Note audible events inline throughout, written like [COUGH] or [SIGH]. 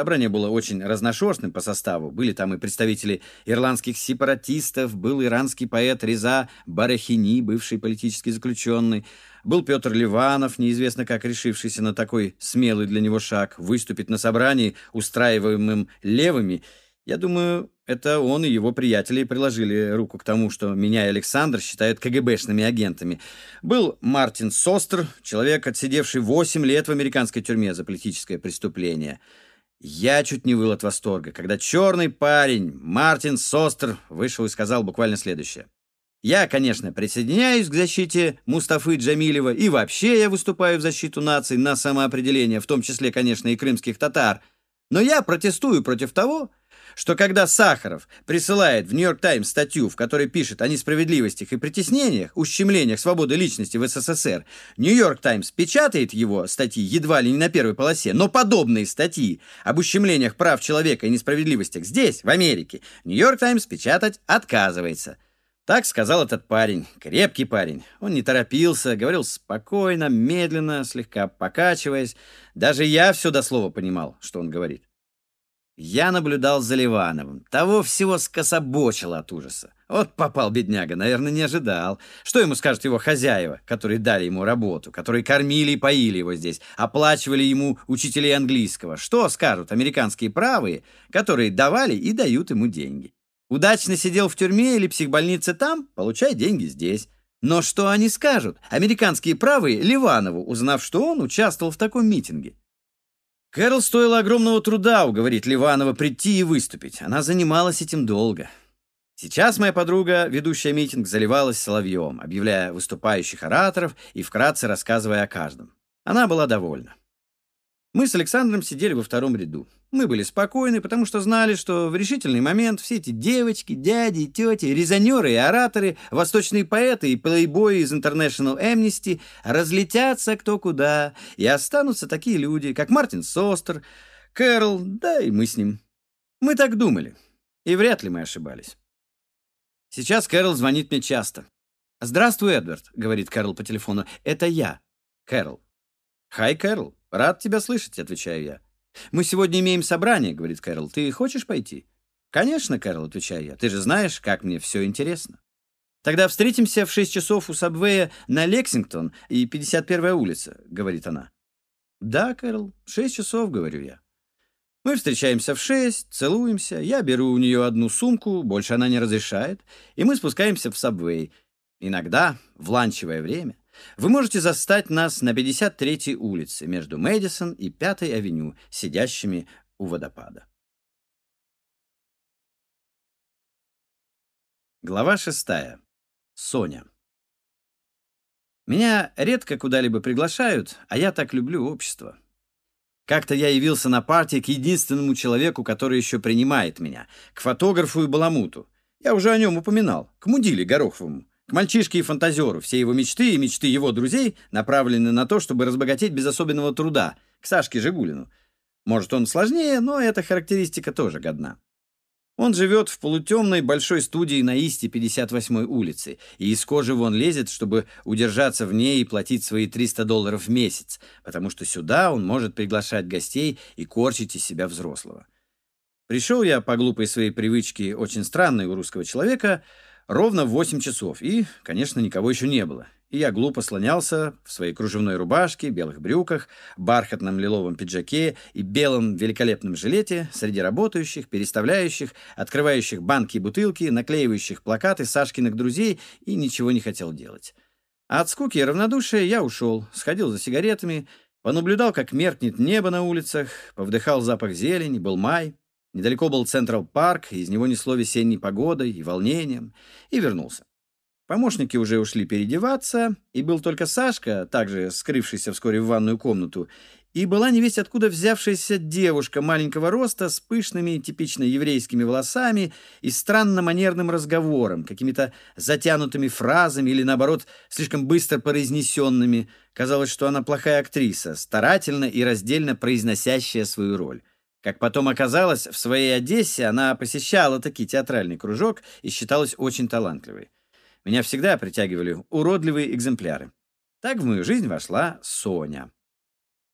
Собрание было очень разношерстным по составу. Были там и представители ирландских сепаратистов, был иранский поэт Реза Барахини, бывший политический заключенный, был Петр Ливанов, неизвестно как решившийся на такой смелый для него шаг, выступить на собрании, устраиваемым левыми. Я думаю, это он и его приятели приложили руку к тому, что меня и Александр считают КГБшными агентами. Был Мартин Состер, человек, отсидевший 8 лет в американской тюрьме за политическое преступление. Я чуть не выл от восторга, когда черный парень Мартин Состер вышел и сказал буквально следующее. Я, конечно, присоединяюсь к защите Мустафы Джамилева, и вообще я выступаю в защиту наций на самоопределение, в том числе, конечно, и крымских татар. Но я протестую против того, что когда Сахаров присылает в «Нью-Йорк Таймс» статью, в которой пишет о несправедливостях и притеснениях, ущемлениях свободы личности в СССР, «Нью-Йорк Таймс» печатает его статьи едва ли не на первой полосе, но подобные статьи об ущемлениях прав человека и несправедливостях здесь, в Америке, «Нью-Йорк Таймс» печатать отказывается. Так сказал этот парень, крепкий парень. Он не торопился, говорил спокойно, медленно, слегка покачиваясь. Даже я все до слова понимал, что он говорит. Я наблюдал за Ливановым. Того всего скособочило от ужаса. Вот попал бедняга, наверное, не ожидал. Что ему скажут его хозяева, которые дали ему работу, которые кормили и поили его здесь, оплачивали ему учителей английского? Что скажут американские правые, которые давали и дают ему деньги? Удачно сидел в тюрьме или психбольнице там, получай деньги здесь. Но что они скажут, американские правые, Ливанову, узнав, что он участвовал в таком митинге? Кэрол стоило огромного труда уговорить Ливанова прийти и выступить. Она занималась этим долго. Сейчас моя подруга, ведущая митинг, заливалась соловьем, объявляя выступающих ораторов и вкратце рассказывая о каждом. Она была довольна. Мы с Александром сидели во втором ряду. Мы были спокойны, потому что знали, что в решительный момент все эти девочки, дяди, тети, резонеры и ораторы, восточные поэты и плейбои из International Amnesty разлетятся кто куда, и останутся такие люди, как Мартин Состер, Кэрол, да и мы с ним. Мы так думали, и вряд ли мы ошибались. Сейчас Кэрол звонит мне часто. «Здравствуй, Эдвард», — говорит Кэрол по телефону. «Это я, Кэрол». «Хай, Кэрол. Рад тебя слышать», — отвечаю я. «Мы сегодня имеем собрание», — говорит Кэрол. «Ты хочешь пойти?» «Конечно, Кэрол», — отвечаю я. «Ты же знаешь, как мне все интересно». «Тогда встретимся в шесть часов у Сабвея на Лексингтон и 51-я улица», — говорит она. «Да, Кэрол, шесть часов», — говорю я. Мы встречаемся в шесть, целуемся, я беру у нее одну сумку, больше она не разрешает, и мы спускаемся в Сабвей. Иногда, в ланчевое время, вы можете застать нас на 53-й улице между Мэдисон и 5-й авеню, сидящими у водопада. Глава шестая. Соня. Меня редко куда-либо приглашают, а я так люблю общество. Как-то я явился на партии к единственному человеку, который еще принимает меня, к фотографу и баламуту. Я уже о нем упоминал, к Мудиле Гороховому. К мальчишке и фантазеру все его мечты и мечты его друзей направлены на то, чтобы разбогатеть без особенного труда, к Сашке Жигулину. Может, он сложнее, но эта характеристика тоже годна. Он живет в полутемной большой студии на Исте 58-й улице, и из кожи вон лезет, чтобы удержаться в ней и платить свои 300 долларов в месяц, потому что сюда он может приглашать гостей и корчить из себя взрослого. Пришел я по глупой своей привычке, очень странной у русского человека, Ровно в 8 часов, и, конечно, никого еще не было. И я глупо слонялся в своей кружевной рубашке, белых брюках, бархатном лиловом пиджаке и белом великолепном жилете среди работающих, переставляющих, открывающих банки и бутылки, наклеивающих плакаты Сашкиных друзей и ничего не хотел делать. А от скуки и равнодушия я ушел, сходил за сигаретами, понаблюдал, как меркнет небо на улицах, повдыхал запах зелени, был май, Недалеко был Централ Парк, из него несло весенней погодой и волнением, и вернулся. Помощники уже ушли переодеваться, и был только Сашка, также скрывшийся вскоре в ванную комнату, и была невесть откуда взявшаяся девушка маленького роста с пышными, типично еврейскими волосами и странно-манерным разговором, какими-то затянутыми фразами или, наоборот, слишком быстро произнесенными. Казалось, что она плохая актриса, старательно и раздельно произносящая свою роль. Как потом оказалось, в своей Одессе она посещала таки театральный кружок и считалась очень талантливой. Меня всегда притягивали уродливые экземпляры. Так в мою жизнь вошла Соня.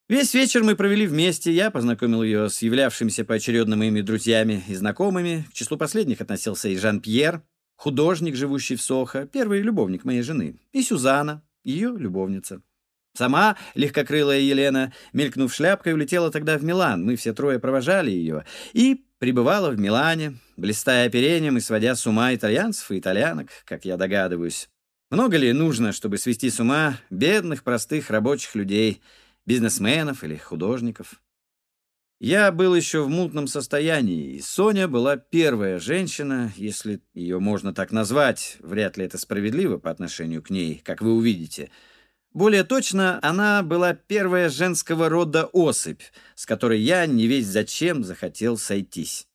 Весь вечер мы провели вместе, я познакомил ее с являвшимися поочередно моими друзьями и знакомыми. К числу последних относился и Жан-Пьер, художник, живущий в Сохо, первый любовник моей жены, и Сюзанна, ее любовница. Сама легкокрылая Елена, мелькнув шляпкой, улетела тогда в Милан. Мы все трое провожали ее. И пребывала в Милане, блистая оперением и сводя с ума итальянцев и итальянок, как я догадываюсь. Много ли нужно, чтобы свести с ума бедных, простых рабочих людей, бизнесменов или художников? Я был еще в мутном состоянии, и Соня была первая женщина, если ее можно так назвать, вряд ли это справедливо по отношению к ней, как вы увидите — более точно, она была первая женского рода особь, с которой я не весь зачем захотел сойтись.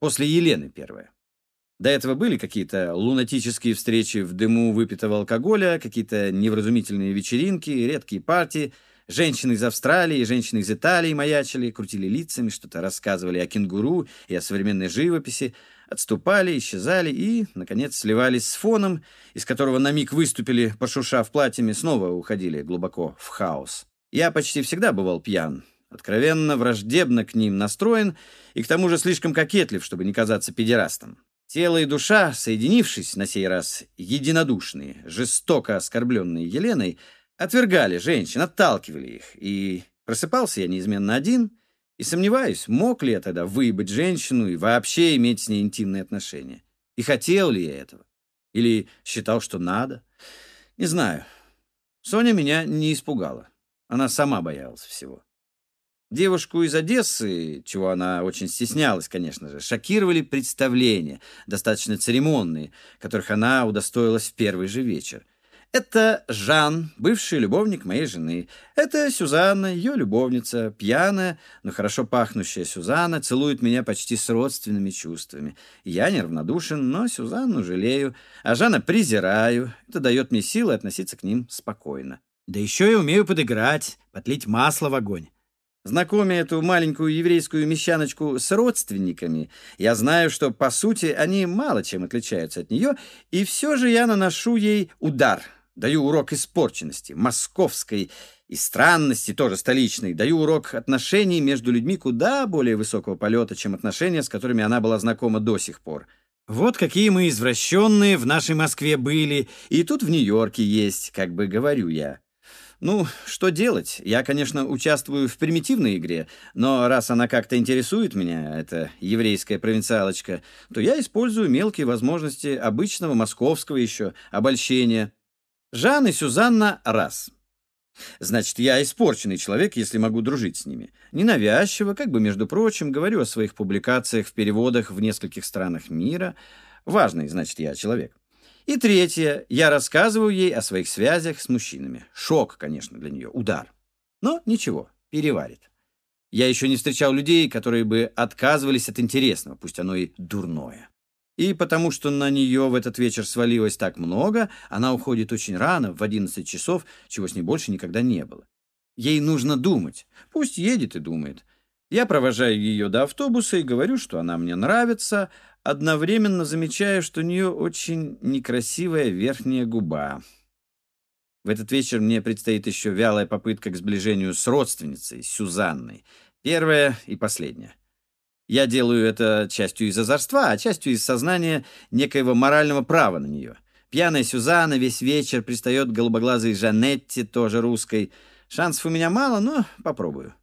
После Елены первая. До этого были какие-то лунатические встречи в дыму выпитого алкоголя, какие-то невразумительные вечеринки, редкие партии. Женщины из Австралии, женщины из Италии маячили, крутили лицами, что-то рассказывали о кенгуру и о современной живописи отступали, исчезали и, наконец, сливались с фоном, из которого на миг выступили, пошуршав платьями, снова уходили глубоко в хаос. Я почти всегда бывал пьян, откровенно враждебно к ним настроен и к тому же слишком кокетлив, чтобы не казаться педерастом. Тело и душа, соединившись на сей раз, единодушные, жестоко оскорбленные Еленой, отвергали женщин, отталкивали их, и просыпался я неизменно один — и сомневаюсь, мог ли я тогда выебать женщину и вообще иметь с ней интимные отношения. И хотел ли я этого? Или считал, что надо? Не знаю. Соня меня не испугала. Она сама боялась всего. Девушку из Одессы, чего она очень стеснялась, конечно же, шокировали представления, достаточно церемонные, которых она удостоилась в первый же вечер — это Жан, бывший любовник моей жены. Это Сюзанна, ее любовница, пьяная, но хорошо пахнущая Сюзанна, целует меня почти с родственными чувствами. Я неравнодушен, но Сюзанну жалею, а Жана презираю. Это дает мне силы относиться к ним спокойно. Да еще и умею подыграть, подлить масло в огонь. Знакомя эту маленькую еврейскую мещаночку с родственниками, я знаю, что, по сути, они мало чем отличаются от нее, и все же я наношу ей удар — Даю урок испорченности, московской и странности, тоже столичной. Даю урок отношений между людьми куда более высокого полета, чем отношения, с которыми она была знакома до сих пор. Вот какие мы извращенные в нашей Москве были, и тут в Нью-Йорке есть, как бы говорю я. Ну, что делать? Я, конечно, участвую в примитивной игре, но раз она как-то интересует меня, эта еврейская провинциалочка, то я использую мелкие возможности обычного московского еще обольщения — Жан и Сюзанна — раз. Значит, я испорченный человек, если могу дружить с ними. Ненавязчиво, как бы, между прочим, говорю о своих публикациях в переводах в нескольких странах мира. Важный, значит, я человек. И третье. Я рассказываю ей о своих связях с мужчинами. Шок, конечно, для нее, удар. Но ничего, переварит. Я еще не встречал людей, которые бы отказывались от интересного, пусть оно и дурное. И потому что на нее в этот вечер свалилось так много, она уходит очень рано, в 11 часов, чего с ней больше никогда не было. Ей нужно думать. Пусть едет и думает. Я провожаю ее до автобуса и говорю, что она мне нравится, одновременно замечая, что у нее очень некрасивая верхняя губа. В этот вечер мне предстоит еще вялая попытка к сближению с родственницей, Сюзанной. Первая и последняя. Я делаю это частью из озорства, а частью из сознания некоего морального права на нее. Пьяная Сюзанна весь вечер пристает к голубоглазой Жанетте, тоже русской. Шансов у меня мало, но попробую.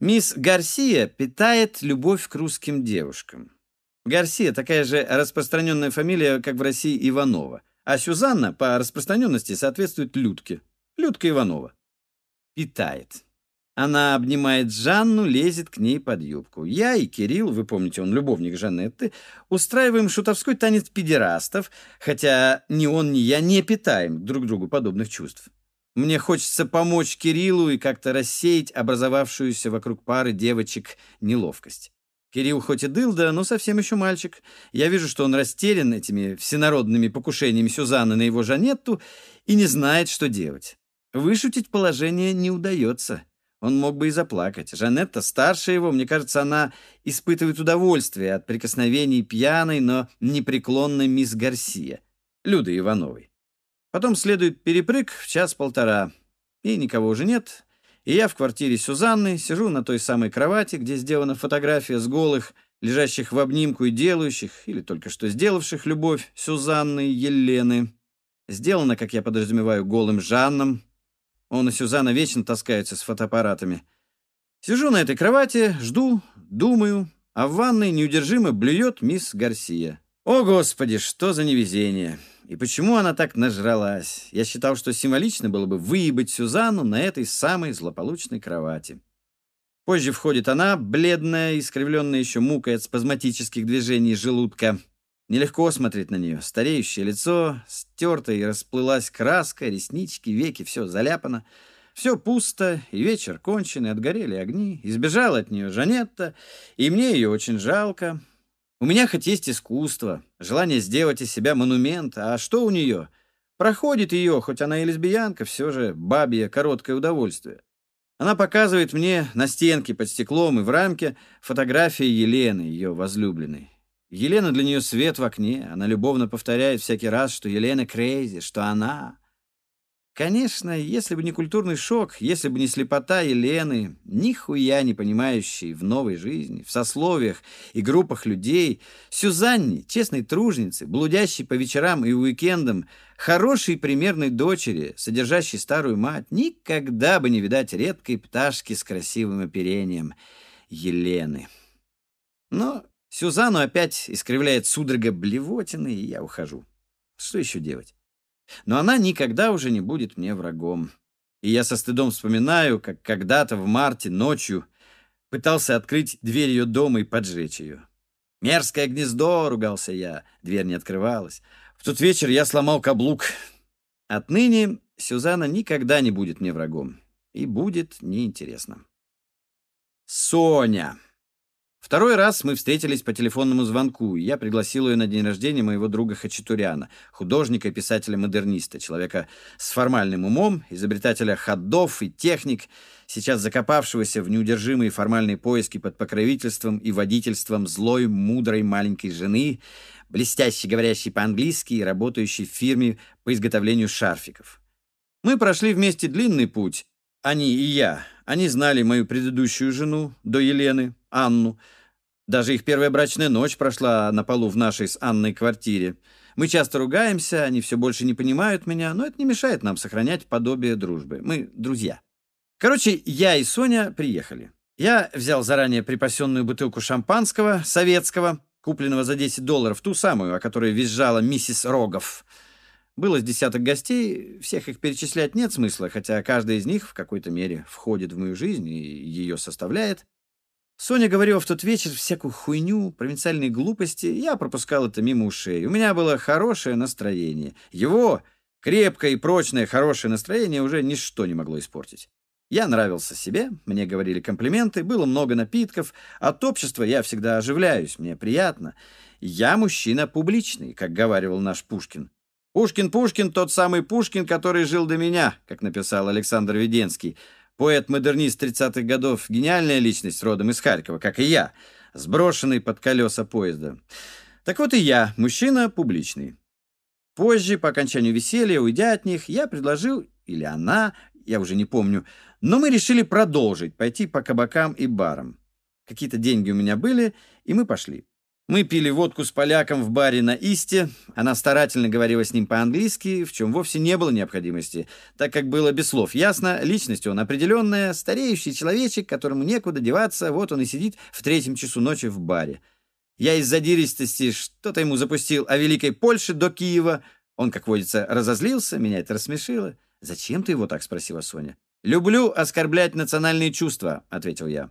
Мисс Гарсия питает любовь к русским девушкам. Гарсия такая же распространенная фамилия, как в России Иванова. А Сюзанна по распространенности соответствует Людке. Людка Иванова. Питает. Она обнимает Жанну, лезет к ней под юбку. Я и Кирилл, вы помните, он любовник Жанетты, устраиваем шутовской танец педерастов, хотя ни он, ни я не питаем друг другу подобных чувств. Мне хочется помочь Кириллу и как-то рассеять образовавшуюся вокруг пары девочек неловкость. Кирилл хоть и дылда, но совсем еще мальчик. Я вижу, что он растерян этими всенародными покушениями Сюзанны на его Жанетту и не знает, что делать. Вышутить положение не удается. Он мог бы и заплакать. Жанетта старше его, мне кажется, она испытывает удовольствие от прикосновений пьяной, но непреклонной мисс Гарсия, Люды Ивановой. Потом следует перепрыг в час-полтора, и никого уже нет. И я в квартире Сюзанны сижу на той самой кровати, где сделана фотография с голых, лежащих в обнимку и делающих, или только что сделавших любовь Сюзанны и Елены. Сделано, как я подразумеваю, голым Жанном. Он и Сюзанна вечно таскаются с фотоаппаратами. Сижу на этой кровати, жду, думаю, а в ванной неудержимо блюет мисс Гарсия. О, Господи, что за невезение! И почему она так нажралась? Я считал, что символично было бы выебать Сюзанну на этой самой злополучной кровати. Позже входит она, бледная, искривленная еще мукой от спазматических движений желудка. Нелегко смотреть на нее. Стареющее лицо, стертое и расплылась краска, реснички, веки, все заляпано. Все пусто, и вечер кончен, и отгорели огни. Избежала от нее Жанетта, и мне ее очень жалко. У меня хоть есть искусство, желание сделать из себя монумент, а что у нее? Проходит ее, хоть она и лесбиянка, все же бабье короткое удовольствие. Она показывает мне на стенке под стеклом и в рамке фотографии Елены, ее возлюбленной. Елена для нее свет в окне, она любовно повторяет всякий раз, что Елена крейзи, что она Конечно, если бы не культурный шок, если бы не слепота Елены, нихуя не понимающей в новой жизни, в сословиях и группах людей, Сюзанне, честной тружнице, блудящей по вечерам и уикендам, хорошей примерной дочери, содержащей старую мать, никогда бы не видать редкой пташки с красивым оперением Елены. Но Сюзанну опять искривляет судорога блевотины, и я ухожу. Что еще делать? Но она никогда уже не будет мне врагом. И я со стыдом вспоминаю, как когда-то в марте ночью пытался открыть дверь ее дома и поджечь ее. «Мерзкое гнездо!» — ругался я. Дверь не открывалась. В тот вечер я сломал каблук. Отныне Сюзанна никогда не будет мне врагом. И будет неинтересно. Соня. Второй раз мы встретились по телефонному звонку, и я пригласил ее на день рождения моего друга Хачатуряна, художника писателя-модерниста, человека с формальным умом, изобретателя ходов и техник, сейчас закопавшегося в неудержимые формальные поиски под покровительством и водительством злой, мудрой маленькой жены, блестяще говорящей по-английски и работающей в фирме по изготовлению шарфиков. Мы прошли вместе длинный путь, они и я. Они знали мою предыдущую жену, до Елены, Анну. Даже их первая брачная ночь прошла на полу в нашей с Анной квартире. Мы часто ругаемся, они все больше не понимают меня, но это не мешает нам сохранять подобие дружбы. Мы друзья. Короче, я и Соня приехали. Я взял заранее припасенную бутылку шампанского, советского, купленного за 10 долларов, ту самую, о которой визжала миссис Рогов. Было с десяток гостей, всех их перечислять нет смысла, хотя каждый из них в какой-то мере входит в мою жизнь и ее составляет. Соня говорила в тот вечер всякую хуйню, провинциальные глупости, я пропускал это мимо ушей. У меня было хорошее настроение. Его крепкое и прочное хорошее настроение уже ничто не могло испортить. Я нравился себе, мне говорили комплименты, было много напитков, от общества я всегда оживляюсь, мне приятно. Я мужчина публичный, как говаривал наш Пушкин. Пушкин Пушкин тот самый Пушкин, который жил до меня, как написал Александр Веденский. Поэт-модернист 30-х годов, гениальная личность родом из Харькова, как и я, сброшенный под колеса поезда. Так вот и я, мужчина публичный. Позже, по окончанию веселья, уйдя от них, я предложил, или она, я уже не помню, но мы решили продолжить, пойти по кабакам и барам. Какие-то деньги у меня были, и мы пошли. Мы пили водку с поляком в баре на Исте. Она старательно говорила с ним по-английски, в чем вовсе не было необходимости, так как было без слов ясно, личность он определенная, стареющий человечек, которому некуда деваться, вот он и сидит в третьем часу ночи в баре. Я из задиристости что-то ему запустил о Великой Польше до Киева. Он, как водится, разозлился, меня это рассмешило. «Зачем ты его так?» — спросила Соня. «Люблю оскорблять национальные чувства», — ответил я.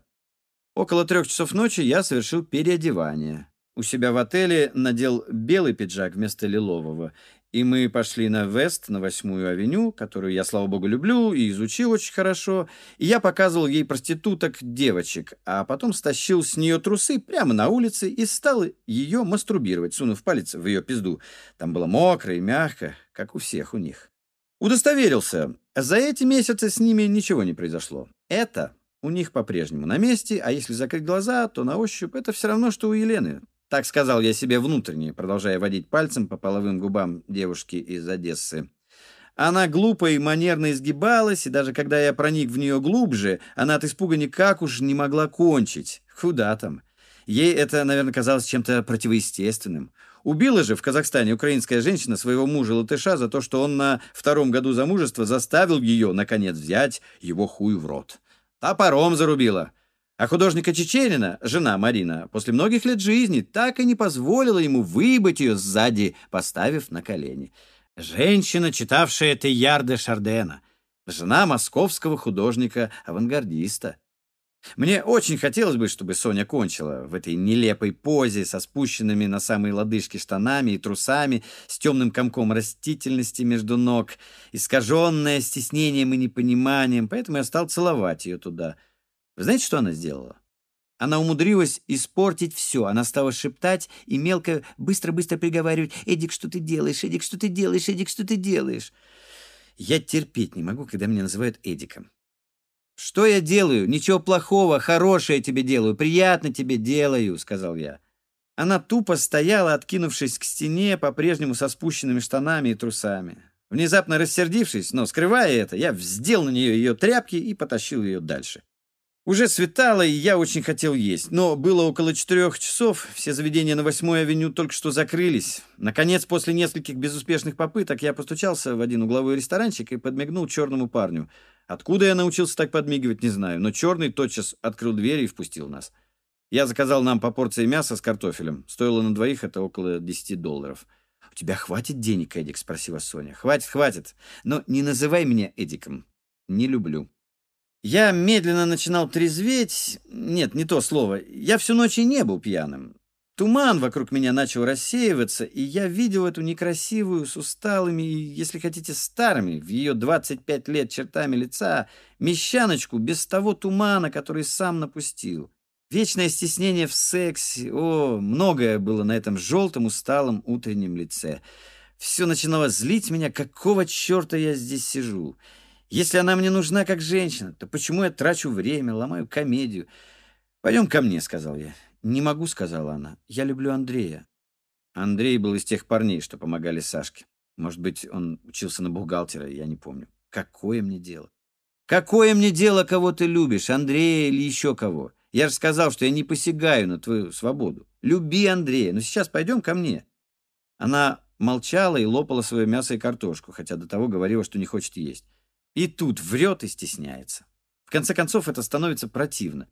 Около трех часов ночи я совершил переодевание. У себя в отеле надел белый пиджак вместо лилового, и мы пошли на Вест, на Восьмую авеню, которую я, слава богу, люблю и изучил очень хорошо, и я показывал ей проституток девочек, а потом стащил с нее трусы прямо на улице и стал ее мастурбировать, сунув палец в ее пизду. Там было мокро и мягко, как у всех у них. Удостоверился, за эти месяцы с ними ничего не произошло. Это у них по-прежнему на месте, а если закрыть глаза, то на ощупь это все равно, что у Елены. Так сказал я себе внутренне, продолжая водить пальцем по половым губам девушки из Одессы. Она глупо и манерно изгибалась, и даже когда я проник в нее глубже, она от испуга никак уж не могла кончить. Куда там? Ей это, наверное, казалось чем-то противоестественным. Убила же в Казахстане украинская женщина своего мужа-латыша за то, что он на втором году замужества заставил ее, наконец, взять его хуй в рот. Топором зарубила. А художника Чеченина, жена Марина, после многих лет жизни так и не позволила ему выбыть ее сзади, поставив на колени. Женщина, читавшая Теярде Шардена, жена московского художника-авангардиста. Мне очень хотелось бы, чтобы Соня кончила в этой нелепой позе со спущенными на самые лодыжки штанами и трусами, с темным комком растительности между ног, искаженная стеснением и непониманием, поэтому я стал целовать ее туда. Знаете, что она сделала? Она умудрилась испортить все. Она стала шептать и мелко, быстро-быстро приговаривать «Эдик, что ты делаешь? Эдик, что ты делаешь? Эдик, что ты делаешь?» Я терпеть не могу, когда меня называют Эдиком. «Что я делаю? Ничего плохого, хорошее тебе делаю, приятно тебе делаю», — сказал я. Она тупо стояла, откинувшись к стене, по-прежнему со спущенными штанами и трусами. Внезапно рассердившись, но скрывая это, я вздел на нее ее тряпки и потащил ее дальше. Уже светало, и я очень хотел есть, но было около четырех часов, все заведения на Восьмой авеню только что закрылись. Наконец, после нескольких безуспешных попыток, я постучался в один угловой ресторанчик и подмигнул черному парню — Откуда я научился так подмигивать, не знаю, но черный тотчас открыл дверь и впустил нас. Я заказал нам по порции мяса с картофелем. Стоило на двоих это около 10 долларов. «У тебя хватит денег, Эдик?» — спросила Соня. «Хватит, хватит. Но не называй меня Эдиком. Не люблю». Я медленно начинал трезветь. Нет, не то слово. Я всю ночь и не был пьяным. Туман вокруг меня начал рассеиваться, и я видел эту некрасивую, с усталыми если хотите, старыми, в ее 25 лет чертами лица, мещаночку без того тумана, который сам напустил. Вечное стеснение в сексе, о, многое было на этом желтом, усталом утреннем лице. Все начинало злить меня, какого черта я здесь сижу. Если она мне нужна как женщина, то почему я трачу время, ломаю комедию? «Пойдем ко мне», — сказал я. «Не могу», — сказала она. «Я люблю Андрея». Андрей был из тех парней, что помогали Сашке. Может быть, он учился на бухгалтера, я не помню. Какое мне дело? Какое мне дело, кого ты любишь, Андрея или еще кого? Я же сказал, что я не посягаю на твою свободу. Люби Андрея, но сейчас пойдем ко мне. Она молчала и лопала свое мясо и картошку, хотя до того говорила, что не хочет есть. И тут врет и стесняется. В конце концов, это становится противно.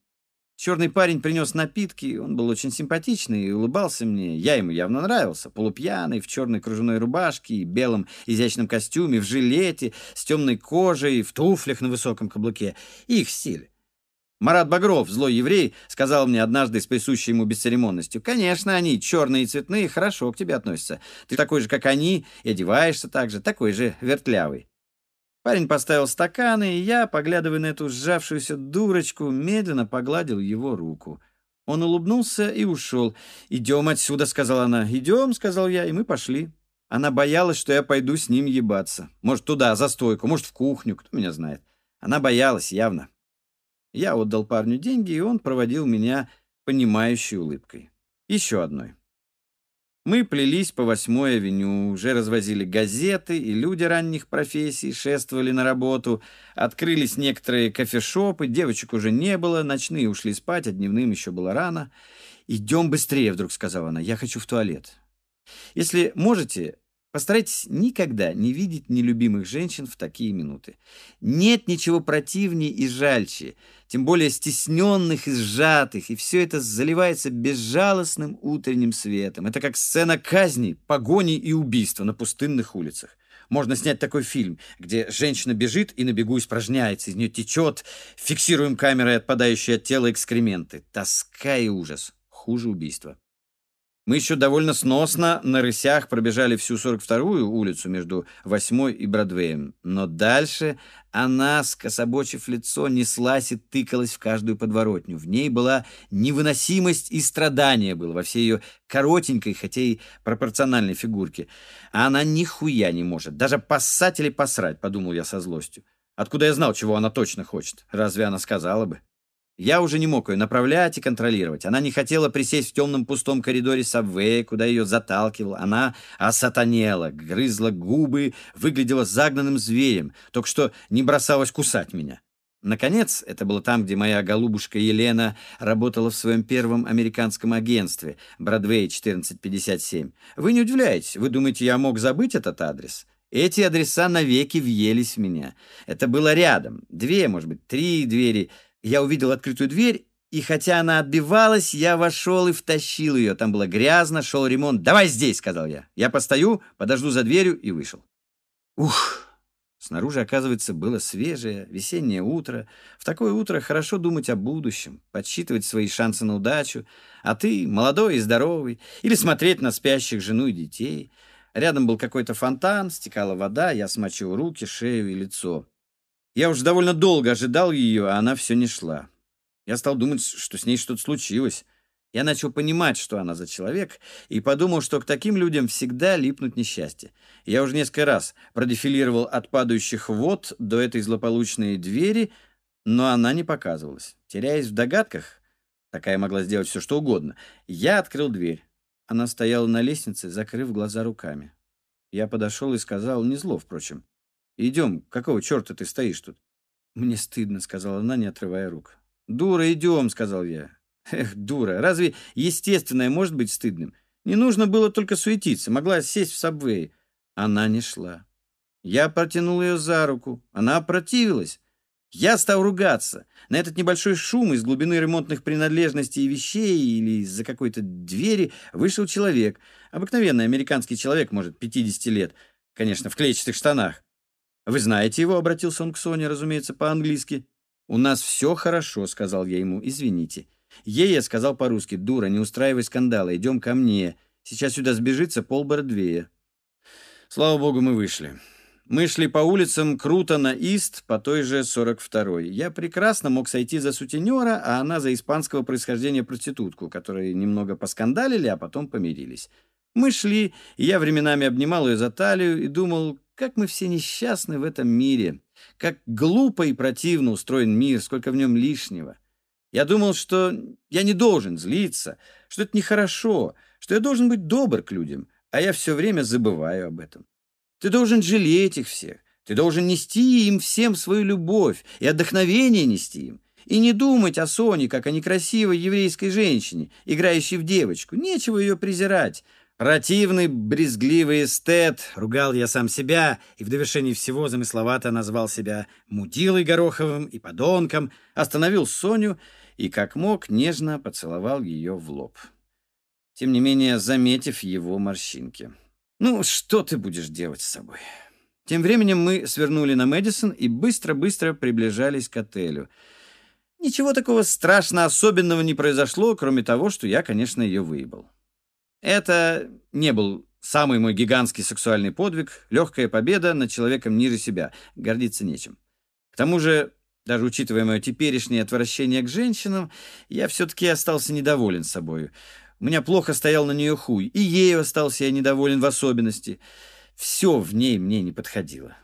Черный парень принес напитки, он был очень симпатичный и улыбался мне. Я ему явно нравился. Полупьяный, в черной кружевной рубашке и белом изящном костюме, в жилете, с темной кожей, в туфлях на высоком каблуке. Их стиль. Марат Багров, злой еврей, сказал мне однажды с присущей ему бесцеремонностью, «Конечно, они, черные и цветные, хорошо к тебе относятся. Ты такой же, как они, и одеваешься так же, такой же вертлявый. Парень поставил стаканы, и я, поглядывая на эту сжавшуюся дурочку, медленно погладил его руку. Он улыбнулся и ушел. «Идем отсюда», — сказала она. «Идем», — сказал я, и мы пошли. Она боялась, что я пойду с ним ебаться. Может, туда, за стойку, может, в кухню, кто меня знает. Она боялась, явно. Я отдал парню деньги, и он проводил меня понимающей улыбкой. Еще одной. Мы плелись по восьмой авеню, уже развозили газеты, и люди ранних профессий шествовали на работу. Открылись некоторые кофешопы, девочек уже не было, ночные ушли спать, а дневным еще было рано. «Идем быстрее», — вдруг сказала она, — «я хочу в туалет». Если можете, Постарайтесь никогда не видеть нелюбимых женщин в такие минуты. Нет ничего противнее и жальче, тем более стесненных и сжатых, и все это заливается безжалостным утренним светом. Это как сцена казни, погони и убийства на пустынных улицах. Можно снять такой фильм, где женщина бежит и на бегу испражняется, из нее течет, фиксируем камерой отпадающие от тела экскременты. Тоска и ужас. Хуже убийства. Мы еще довольно сносно на рысях пробежали всю 42-ю улицу между 8 и Бродвеем. Но дальше она, скособочив лицо, неслась и тыкалась в каждую подворотню. В ней была невыносимость и страдание было во всей ее коротенькой, хотя и пропорциональной фигурке. А она нихуя не может. Даже поссать или посрать, подумал я со злостью. Откуда я знал, чего она точно хочет? Разве она сказала бы? Я уже не мог ее направлять и контролировать. Она не хотела присесть в темном пустом коридоре Сабвея, куда ее заталкивал. Она осатанела, грызла губы, выглядела загнанным зверем, только что не бросалась кусать меня. Наконец, это было там, где моя голубушка Елена работала в своем первом американском агентстве, Бродвей 1457. Вы не удивляетесь, вы думаете, я мог забыть этот адрес? Эти адреса навеки въелись в меня. Это было рядом. Две, может быть, три двери — я увидел открытую дверь, и хотя она отбивалась, я вошел и втащил ее. Там было грязно, шел ремонт. «Давай здесь», — сказал я. Я постою, подожду за дверью и вышел. Ух! Снаружи, оказывается, было свежее, весеннее утро. В такое утро хорошо думать о будущем, подсчитывать свои шансы на удачу. А ты, молодой и здоровый, или смотреть на спящих жену и детей. Рядом был какой-то фонтан, стекала вода, я смочил руки, шею и лицо. Я уже довольно долго ожидал ее, а она все не шла. Я стал думать, что с ней что-то случилось. Я начал понимать, что она за человек, и подумал, что к таким людям всегда липнут несчастья. Я уже несколько раз продефилировал от падающих вод до этой злополучной двери, но она не показывалась. Теряясь в догадках, такая могла сделать все, что угодно, я открыл дверь. Она стояла на лестнице, закрыв глаза руками. Я подошел и сказал, не зло, впрочем, «Идем, какого черта ты стоишь тут?» «Мне стыдно», — сказала она, не отрывая рук. «Дура, идем», — сказал я. «Эх, дура, разве естественное может быть стыдным? Не нужно было только суетиться, могла сесть в сабвей». Она не шла. Я протянул ее за руку. Она опротивилась. Я стал ругаться. На этот небольшой шум из глубины ремонтных принадлежностей и вещей или из-за какой-то двери вышел человек. Обыкновенный американский человек, может, 50 лет. Конечно, в клетчатых штанах. «Вы знаете его?» — обратился он к Соне, разумеется, по-английски. «У нас все хорошо», — сказал я ему. «Извините». Ей я сказал по-русски. «Дура, не устраивай скандала, идем ко мне. Сейчас сюда сбежится пол Бродвея». Слава богу, мы вышли. Мы шли по улицам круто на Ист, по той же 42-й. Я прекрасно мог сойти за сутенера, а она за испанского происхождения проститутку, которые немного поскандалили, а потом помирились. Мы шли, и я временами обнимал ее за талию и думал, как мы все несчастны в этом мире, как глупо и противно устроен мир, сколько в нем лишнего. Я думал, что я не должен злиться, что это нехорошо, что я должен быть добр к людям, а я все время забываю об этом. Ты должен жалеть их всех, ты должен нести им всем свою любовь и отдохновение нести им. И не думать о Соне, как о некрасивой еврейской женщине, играющей в девочку. Нечего ее презирать. Противный, брезгливый эстет, ругал я сам себя и в довершении всего замысловато назвал себя мудилой Гороховым и подонком, остановил Соню и, как мог, нежно поцеловал ее в лоб. Тем не менее, заметив его морщинки. «Ну, что ты будешь делать с собой?» Тем временем мы свернули на Мэдисон и быстро-быстро приближались к отелю. Ничего такого страшно особенного не произошло, кроме того, что я, конечно, ее выебал. Это не был самый мой гигантский сексуальный подвиг, легкая победа над человеком ниже себя. Гордиться нечем. К тому же, даже учитывая мое теперешнее отвращение к женщинам, я все-таки остался недоволен собой. У меня плохо стоял на нее хуй, и ею остался я недоволен в особенности. Все в ней мне не подходило.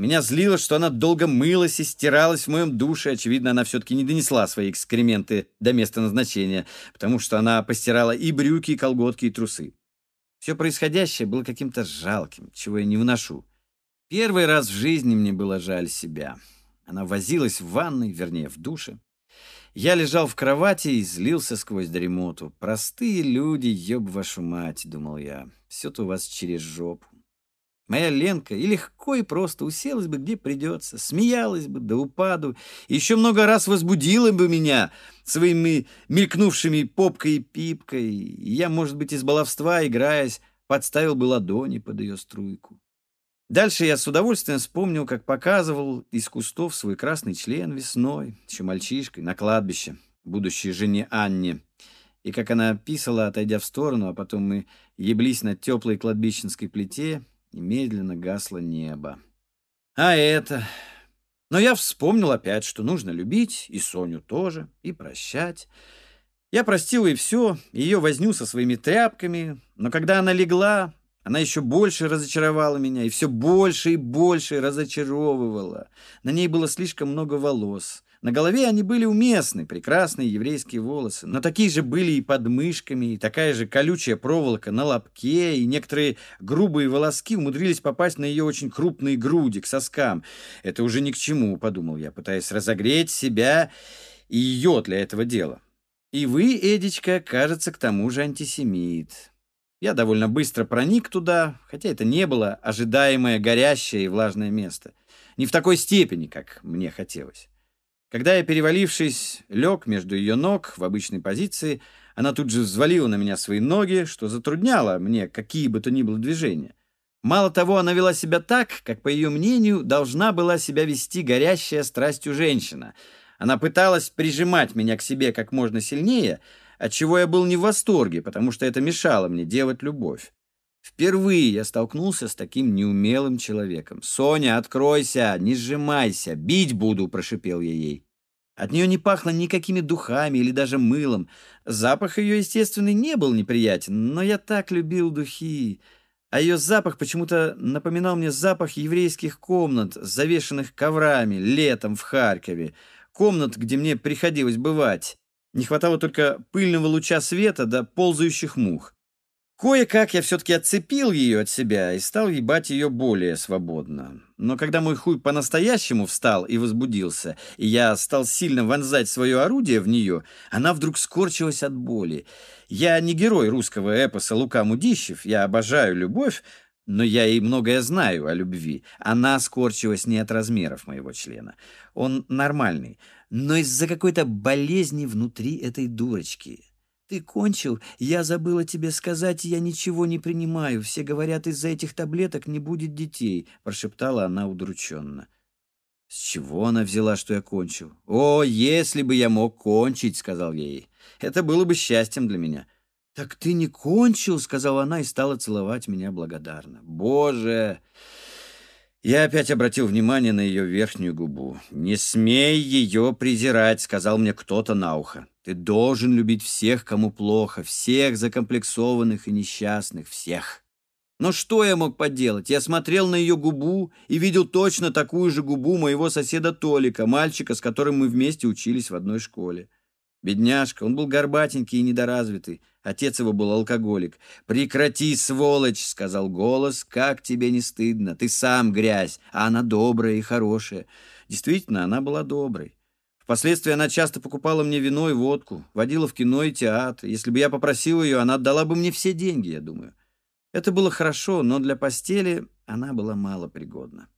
Меня злило, что она долго мылась и стиралась в моем душе. Очевидно, она все-таки не донесла свои экскременты до места назначения, потому что она постирала и брюки, и колготки, и трусы. Все происходящее было каким-то жалким, чего я не вношу. Первый раз в жизни мне было жаль себя. Она возилась в ванной, вернее, в душе. Я лежал в кровати и злился сквозь дремоту. «Простые люди, ёб вашу мать», — думал я. «Все-то у вас через жопу». Моя Ленка и легко и просто уселась бы где придется, смеялась бы до упаду, еще много раз возбудила бы меня своими мелькнувшими попкой и пипкой, и я, может быть, из баловства, играясь, подставил бы ладони под ее струйку. Дальше я с удовольствием вспомнил, как показывал из кустов свой красный член весной, еще мальчишкой, на кладбище, будущей жене Анне, и как она писала, отойдя в сторону, а потом мы еблись на теплой кладбищенской плите, и медленно гасло небо. А это... Но я вспомнил опять, что нужно любить, и Соню тоже, и прощать. Я простил и все, ее возню со своими тряпками, но когда она легла, она еще больше разочаровала меня, и все больше и больше разочаровывала. На ней было слишком много волос, На голове они были уместны, прекрасные еврейские волосы, но такие же были и под мышками, и такая же колючая проволока на лобке, и некоторые грубые волоски умудрились попасть на ее очень крупные груди, к соскам. Это уже ни к чему, подумал я, пытаясь разогреть себя и ее для этого дела. И вы, Эдичка, кажется, к тому же антисемит. Я довольно быстро проник туда, хотя это не было ожидаемое горящее и влажное место. Не в такой степени, как мне хотелось. Когда я, перевалившись, лег между ее ног в обычной позиции, она тут же взвалила на меня свои ноги, что затрудняло мне какие бы то ни было движения. Мало того, она вела себя так, как, по ее мнению, должна была себя вести горящая страстью женщина. Она пыталась прижимать меня к себе как можно сильнее, от чего я был не в восторге, потому что это мешало мне делать любовь. Впервые я столкнулся с таким неумелым человеком. «Соня, откройся, не сжимайся, бить буду», — прошипел я ей. От нее не пахло никакими духами или даже мылом. Запах ее, естественный, не был неприятен, но я так любил духи. А ее запах почему-то напоминал мне запах еврейских комнат, завешенных коврами, летом в Харькове. Комнат, где мне приходилось бывать. Не хватало только пыльного луча света да ползающих мух. Кое-как я все-таки отцепил ее от себя и стал ебать ее более свободно. Но когда мой хуй по-настоящему встал и возбудился, и я стал сильно вонзать свое орудие в нее, она вдруг скорчилась от боли. Я не герой русского эпоса Лука Мудищев, я обожаю любовь, но я и многое знаю о любви. Она скорчилась не от размеров моего члена. Он нормальный, но из-за какой-то болезни внутри этой дурочки. «Ты кончил? Я забыла тебе сказать, я ничего не принимаю. Все говорят, из-за этих таблеток не будет детей», — прошептала она удрученно. «С чего она взяла, что я кончил?» «О, если бы я мог кончить», — сказал ей. «Это было бы счастьем для меня». «Так ты не кончил», — сказала она и стала целовать меня благодарно. «Боже!» Я опять обратил внимание на ее верхнюю губу. «Не смей ее презирать», — сказал мне кто-то на ухо. «Ты должен любить всех, кому плохо, всех закомплексованных и несчастных, всех». Но что я мог поделать? Я смотрел на ее губу и видел точно такую же губу моего соседа Толика, мальчика, с которым мы вместе учились в одной школе. Бедняжка, он был горбатенький и недоразвитый. Отец его был алкоголик. «Прекрати, сволочь!» — сказал голос. «Как тебе не стыдно? Ты сам грязь, а она добрая и хорошая». Действительно, она была доброй. Впоследствии она часто покупала мне вино и водку, водила в кино и театр. Если бы я попросил ее, она отдала бы мне все деньги, я думаю. Это было хорошо, но для постели она была мало пригодна.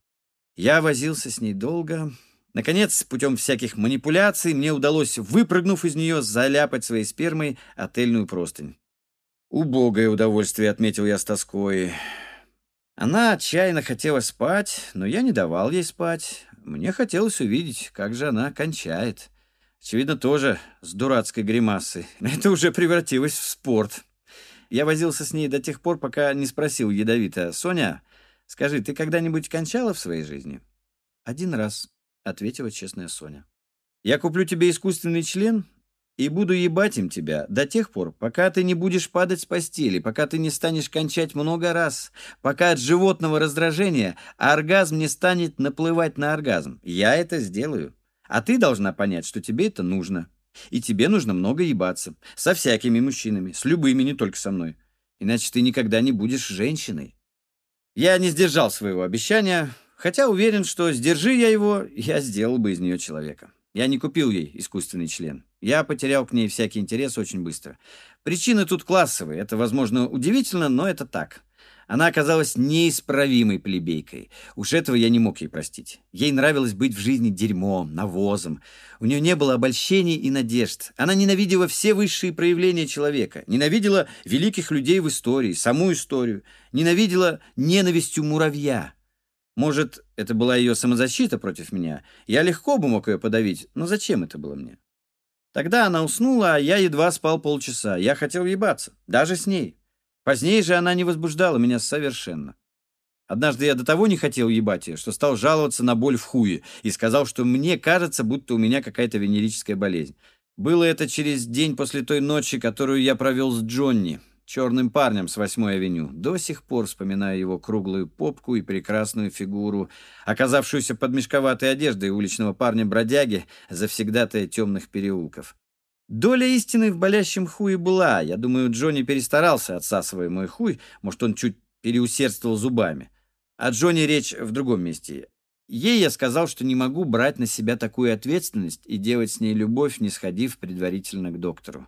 Я возился с ней долго, Наконец, путем всяких манипуляций, мне удалось, выпрыгнув из нее, заляпать своей спермой отельную простынь. «Убогое удовольствие», — отметил я с тоской. Она отчаянно хотела спать, но я не давал ей спать. Мне хотелось увидеть, как же она кончает. Очевидно, тоже с дурацкой гримасой. [LAUGHS] Это уже превратилось в спорт. Я возился с ней до тех пор, пока не спросил ядовито. «Соня, скажи, ты когда-нибудь кончала в своей жизни?» «Один раз», — ответила честная Соня. «Я куплю тебе искусственный член и буду ебать им тебя до тех пор, пока ты не будешь падать с постели, пока ты не станешь кончать много раз, пока от животного раздражения оргазм не станет наплывать на оргазм. Я это сделаю. А ты должна понять, что тебе это нужно. И тебе нужно много ебаться. Со всякими мужчинами, с любыми, не только со мной. Иначе ты никогда не будешь женщиной». Я не сдержал своего обещания, Хотя уверен, что сдержи я его, я сделал бы из нее человека. Я не купил ей искусственный член. Я потерял к ней всякий интерес очень быстро. Причины тут классовые. Это, возможно, удивительно, но это так. Она оказалась неисправимой плебейкой. Уж этого я не мог ей простить. Ей нравилось быть в жизни дерьмом, навозом. У нее не было обольщений и надежд. Она ненавидела все высшие проявления человека. Ненавидела великих людей в истории, саму историю. Ненавидела ненавистью муравья. Может, это была ее самозащита против меня? Я легко бы мог ее подавить, но зачем это было мне? Тогда она уснула, а я едва спал полчаса. Я хотел ебаться, даже с ней. Позднее же она не возбуждала меня совершенно. Однажды я до того не хотел ебать ее, что стал жаловаться на боль в хуе и сказал, что мне кажется, будто у меня какая-то венерическая болезнь. Было это через день после той ночи, которую я провел с Джонни. Черным парнем с восьмой авеню. До сих пор вспоминаю его круглую попку и прекрасную фигуру, оказавшуюся под мешковатой одеждой уличного парня-бродяги, завсегдатая темных переулков. Доля истины в болящем хуе была. Я думаю, Джонни перестарался, отсасывая мой хуй. Может, он чуть переусердствовал зубами. О Джонни речь в другом месте. Ей я сказал, что не могу брать на себя такую ответственность и делать с ней любовь, не сходив предварительно к доктору.